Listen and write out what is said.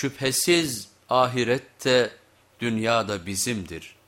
Şüphesiz ahirette dünyada bizimdir.''